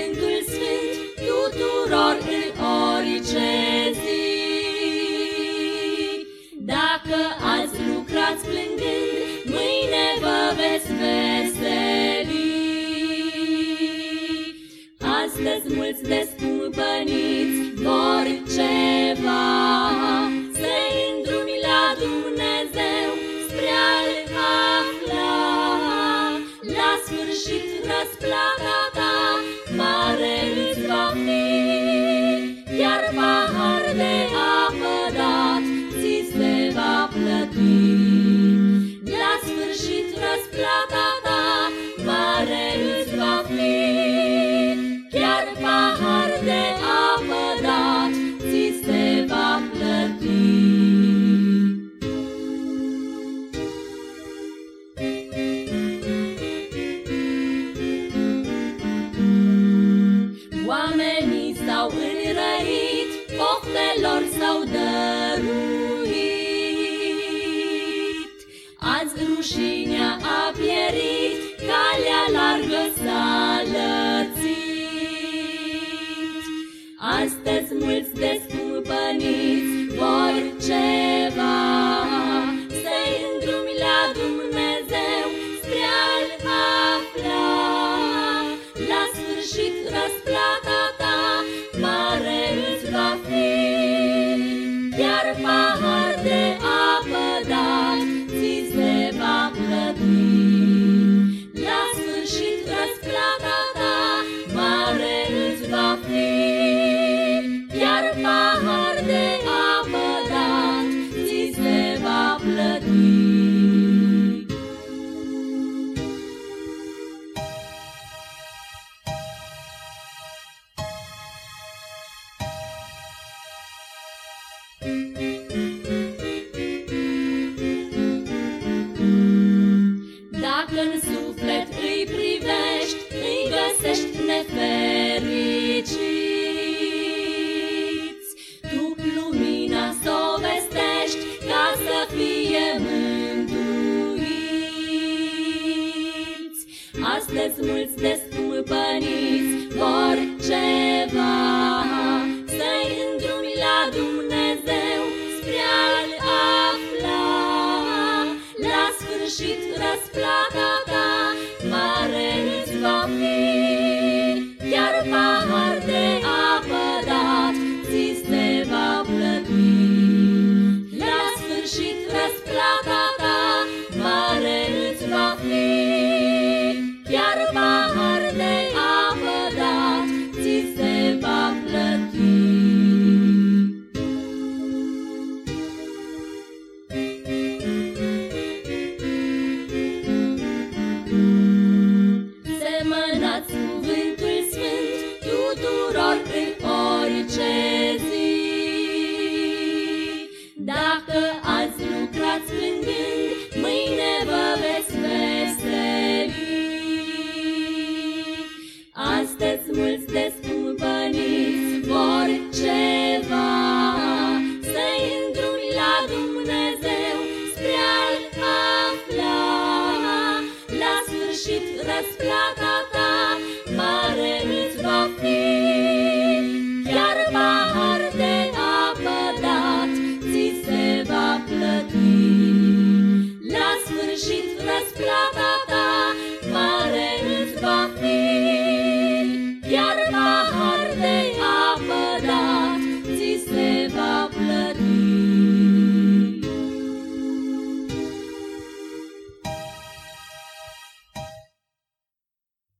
cuvântul sfânt tuturor în orice zi. Dacă azi lucrați plângând, mâine vă veți veseli. Astăzi mulți descumpăniți vor ceva, să-i la Dumnezeu spre a afla. La sfârșit s-au dăruit. Azi rușinea a pierit, calea largă s-a lățit. Astăzi mulți descumpăniți vor ceva, Iar pahar de apă dat ți se va plăti. Dacă în suflet îi privești, îi găsești nefericiți. Astăzi mulți descumpăniți vor ceva, Să-i îndrumi la Dumnezeu spre a-L afla. La sfârșit răsplata ta mare îți va fi, Chiar pahar de apă dat ți se va plăti. La sfârșit răsplata tuturor în orice zi. Dacă azi lucrați plângând, mâine vă veți veseli. Astăzi mulți descumpăniți vor ceva, Să-i îndrumi la Dumnezeu spre a-L afla. La sfârșit răsplata ta